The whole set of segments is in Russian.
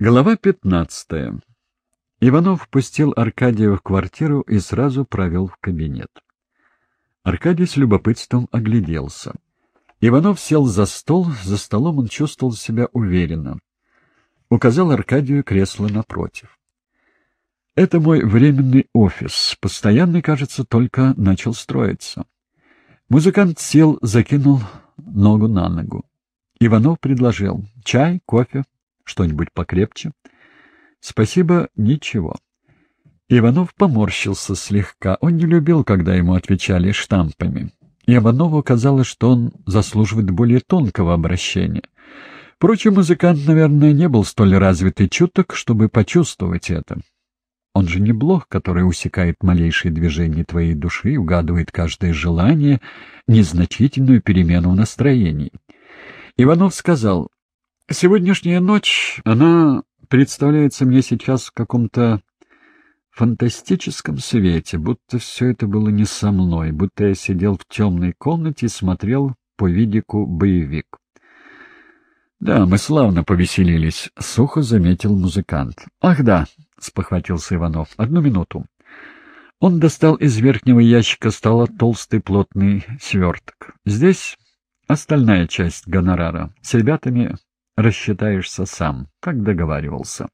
Глава пятнадцатая. Иванов впустил Аркадия в квартиру и сразу провел в кабинет. Аркадий с любопытством огляделся. Иванов сел за стол, за столом он чувствовал себя уверенно. Указал Аркадию кресло напротив. «Это мой временный офис. Постоянный, кажется, только начал строиться». Музыкант сел, закинул ногу на ногу. Иванов предложил «Чай, кофе, что-нибудь покрепче?» «Спасибо, ничего». Иванов поморщился слегка. Он не любил, когда ему отвечали штампами. И Иванову казалось, что он заслуживает более тонкого обращения. Впрочем, музыкант, наверное, не был столь развитый чуток, чтобы почувствовать это. Он же не блох, который усекает малейшие движения твоей души, угадывает каждое желание, незначительную перемену в настроении. Иванов сказал, «Сегодняшняя ночь, она представляется мне сейчас в каком-то фантастическом свете, будто все это было не со мной, будто я сидел в темной комнате и смотрел по видику боевик. «Да, мы славно повеселились», — сухо заметил музыкант. «Ах да», — спохватился Иванов, — «одну минуту». Он достал из верхнего ящика стола толстый плотный сверток. «Здесь остальная часть гонорара. С ребятами рассчитаешься сам, как договаривался».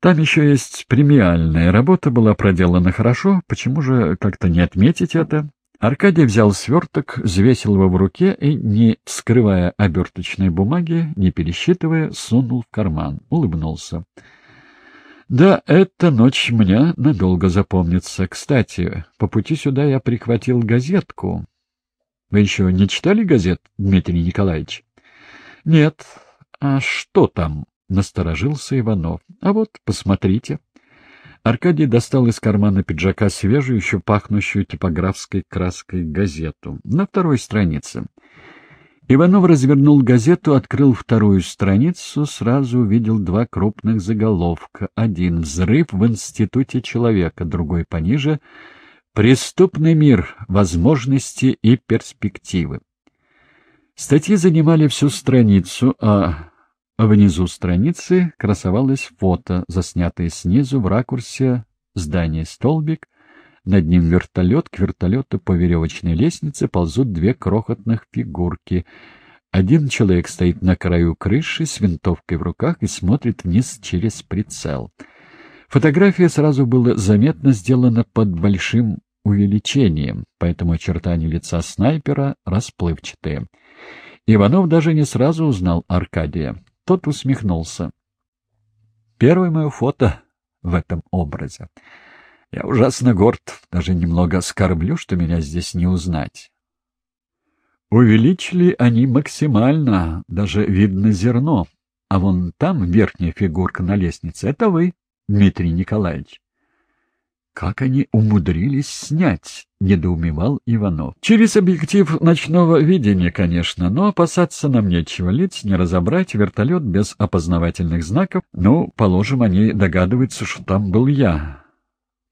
Там еще есть премиальная. Работа была проделана хорошо. Почему же как-то не отметить это? Аркадий взял сверток, взвесил его в руке и, не вскрывая оберточной бумаги, не пересчитывая, сунул в карман. Улыбнулся. «Да, эта ночь мне надолго запомнится. Кстати, по пути сюда я прихватил газетку. Вы еще не читали газет, Дмитрий Николаевич?» «Нет. А что там?» Насторожился Иванов. А вот, посмотрите. Аркадий достал из кармана пиджака свежую, еще пахнущую типографской краской газету. На второй странице. Иванов развернул газету, открыл вторую страницу, сразу увидел два крупных заголовка. Один — «Взрыв в Институте человека», другой пониже — «Преступный мир. Возможности и перспективы». Статьи занимали всю страницу, а Внизу страницы красовалось фото, заснятое снизу в ракурсе здания «Столбик». Над ним вертолет, к вертолету по веревочной лестнице ползут две крохотных фигурки. Один человек стоит на краю крыши с винтовкой в руках и смотрит вниз через прицел. Фотография сразу была заметно сделана под большим увеличением, поэтому очертания лица снайпера расплывчатые. Иванов даже не сразу узнал Аркадия. Тот усмехнулся. Первое мое фото в этом образе. Я ужасно горд, даже немного оскорблю, что меня здесь не узнать. Увеличили они максимально, даже видно зерно. А вон там верхняя фигурка на лестнице — это вы, Дмитрий Николаевич. Как они умудрились снять? — недоумевал Иванов. Через объектив ночного видения, конечно, но опасаться нам нечего. Лиц не разобрать, вертолет без опознавательных знаков. Ну, положим, они догадываются, что там был я,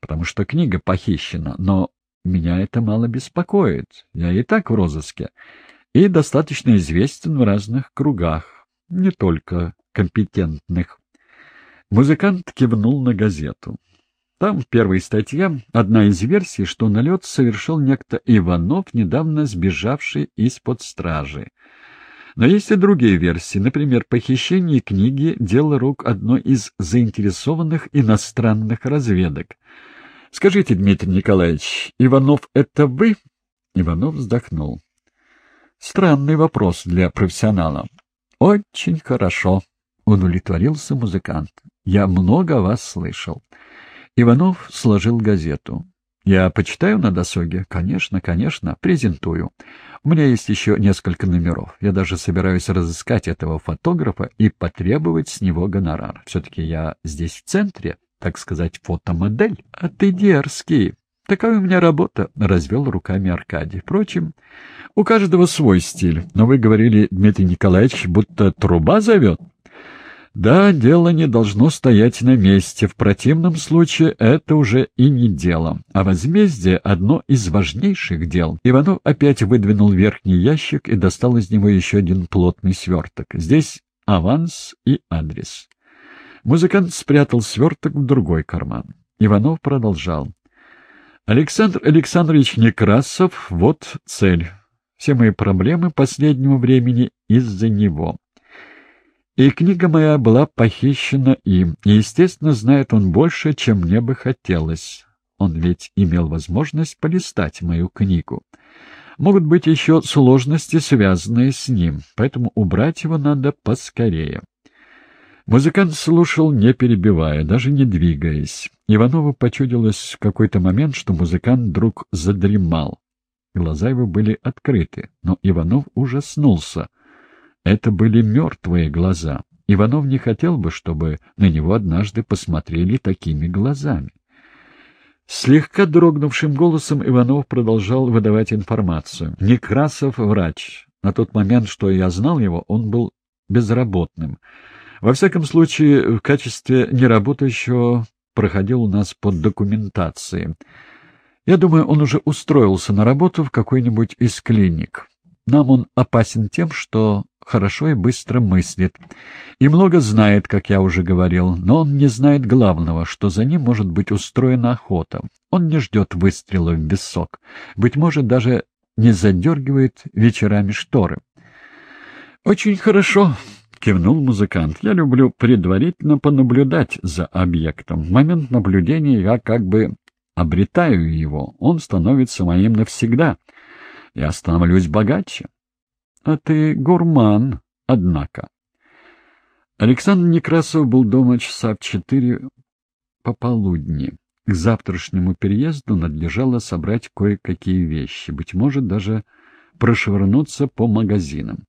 потому что книга похищена, но меня это мало беспокоит. Я и так в розыске и достаточно известен в разных кругах, не только компетентных. Музыкант кивнул на газету. Там, в первой статье, одна из версий, что налет совершил некто Иванов, недавно сбежавший из-под стражи. Но есть и другие версии, например, похищение книги — дело рук одной из заинтересованных иностранных разведок. Скажите, Дмитрий Николаевич, Иванов — это вы? Иванов вздохнул. Странный вопрос для профессионала. Очень хорошо, — удовлетворился музыкант. Я много вас слышал. Иванов сложил газету. «Я почитаю на досуге?» «Конечно, конечно. Презентую. У меня есть еще несколько номеров. Я даже собираюсь разыскать этого фотографа и потребовать с него гонорар. Все-таки я здесь в центре, так сказать, фотомодель. А ты дерзкий. Такая у меня работа», — развел руками Аркадий. «Впрочем, у каждого свой стиль. Но вы говорили, Дмитрий Николаевич, будто труба зовет». Да, дело не должно стоять на месте. В противном случае это уже и не дело. А возмездие — одно из важнейших дел. Иванов опять выдвинул верхний ящик и достал из него еще один плотный сверток. Здесь аванс и адрес. Музыкант спрятал сверток в другой карман. Иванов продолжал. «Александр Александрович Некрасов, вот цель. Все мои проблемы последнего времени из-за него. И книга моя была похищена им, и, естественно, знает он больше, чем мне бы хотелось. Он ведь имел возможность полистать мою книгу. Могут быть еще сложности, связанные с ним, поэтому убрать его надо поскорее. Музыкант слушал, не перебивая, даже не двигаясь. Иванову почудилось в какой-то момент, что музыкант вдруг задремал. Глаза его были открыты, но Иванов ужаснулся. Это были мертвые глаза. Иванов не хотел бы, чтобы на него однажды посмотрели такими глазами. Слегка дрогнувшим голосом Иванов продолжал выдавать информацию. Некрасов — врач. На тот момент, что я знал его, он был безработным. Во всяком случае, в качестве неработающего проходил у нас под документацией. Я думаю, он уже устроился на работу в какой-нибудь из клиник. Нам он опасен тем, что хорошо и быстро мыслит. И много знает, как я уже говорил, но он не знает главного, что за ним может быть устроена охота. Он не ждет выстрела в висок. Быть может, даже не задергивает вечерами шторы. «Очень хорошо», — кивнул музыкант. «Я люблю предварительно понаблюдать за объектом. В момент наблюдения я как бы обретаю его. Он становится моим навсегда. Я становлюсь богаче. А ты гурман, однако». Александр Некрасов был дома часа в четыре пополудни. К завтрашнему переезду надлежало собрать кое-какие вещи, быть может, даже прошвырнуться по магазинам.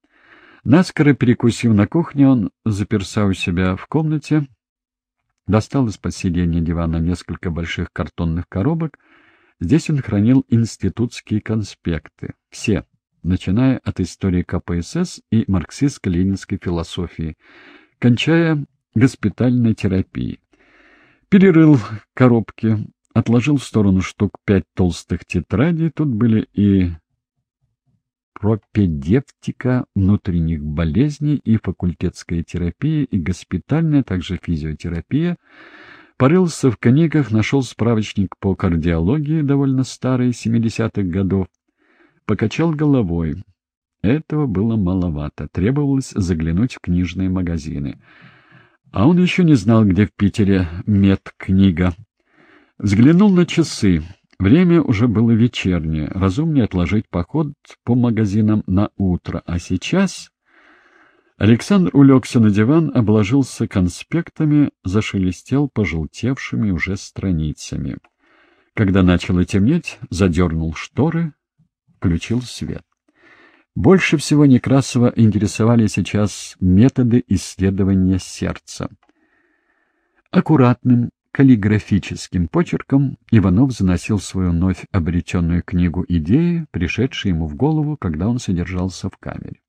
Наскоро перекусив на кухне, он заперся у себя в комнате, достал из-под сиденья дивана несколько больших картонных коробок. Здесь он хранил институтские конспекты. Все, начиная от истории КПСС и марксистско-ленинской философии, кончая госпитальной терапией. Перерыл коробки, отложил в сторону штук пять толстых тетрадей. Тут были и пропедевтика внутренних болезней и факультетская терапия, и госпитальная, также физиотерапия. Порылся в книгах, нашел справочник по кардиологии, довольно старый, 70-х годов. Покачал головой. Этого было маловато. Требовалось заглянуть в книжные магазины. А он еще не знал, где в Питере медкнига. Взглянул на часы. Время уже было вечернее, разумнее отложить поход по магазинам на утро, а сейчас... Александр улегся на диван, обложился конспектами, зашелестел пожелтевшими уже страницами. Когда начало темнеть, задернул шторы, включил свет. Больше всего Некрасова интересовали сейчас методы исследования сердца. Аккуратным, каллиграфическим почерком Иванов заносил свою вновь обретенную книгу идеи, пришедшие ему в голову, когда он содержался в камере.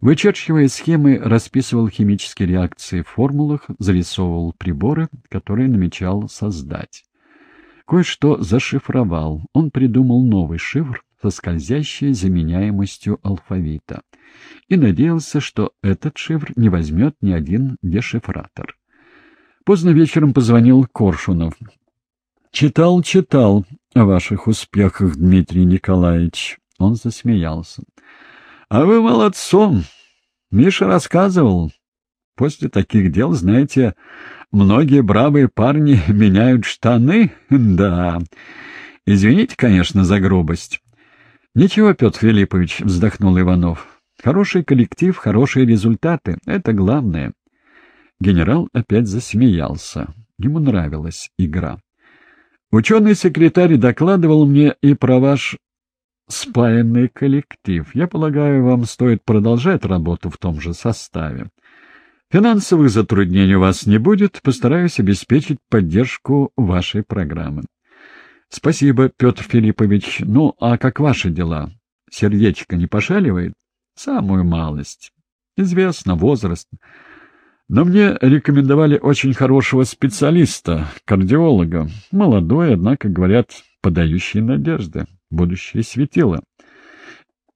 Вычерчивая схемы, расписывал химические реакции в формулах, зарисовывал приборы, которые намечал создать. Кое-что зашифровал. Он придумал новый шифр со скользящей заменяемостью алфавита и надеялся, что этот шифр не возьмет ни один дешифратор. Поздно вечером позвонил Коршунов. «Читал, читал о ваших успехах, Дмитрий Николаевич». Он засмеялся. «А вы молодцом. Миша рассказывал. После таких дел, знаете, многие бравые парни меняют штаны. Да. Извините, конечно, за грубость». «Ничего, Петр Филиппович», — вздохнул Иванов. «Хороший коллектив, хорошие результаты — это главное». Генерал опять засмеялся. Ему нравилась игра. «Ученый-секретарь докладывал мне и про ваш спаянный коллектив. Я полагаю, вам стоит продолжать работу в том же составе. Финансовых затруднений у вас не будет, постараюсь обеспечить поддержку вашей программы». «Спасибо, Петр Филиппович. Ну, а как ваши дела? Сердечко не пошаливает?» «Самую малость. Известно, возраст». Но мне рекомендовали очень хорошего специалиста, кардиолога. Молодой, однако, говорят, подающий надежды. Будущее светило.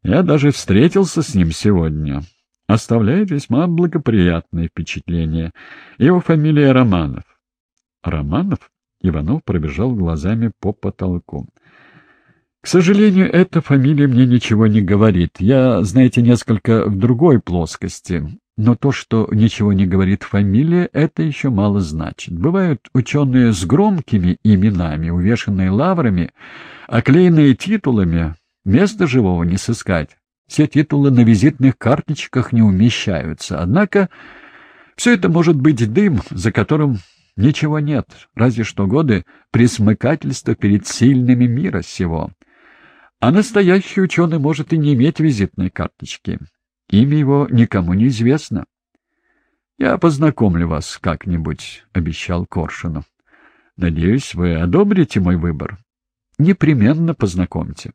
Я даже встретился с ним сегодня. оставляет весьма благоприятное впечатление. Его фамилия Романов. Романов? Иванов пробежал глазами по потолку. К сожалению, эта фамилия мне ничего не говорит. Я, знаете, несколько в другой плоскости. Но то, что ничего не говорит фамилия, это еще мало значит. Бывают ученые с громкими именами, увешанные лаврами, оклеенные титулами. Места живого не сыскать. Все титулы на визитных карточках не умещаются. Однако все это может быть дым, за которым ничего нет, разве что годы присмыкательства перед сильными мира сего. А настоящий ученый может и не иметь визитной карточки. Имя его никому не известно. — Я познакомлю вас как-нибудь, — обещал Коршунов. — Надеюсь, вы одобрите мой выбор. — Непременно познакомьте.